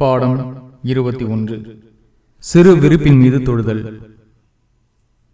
பாடம் இருபத்தி ஒன்று. சிறு விருப்பின் மீது தொழுதல்.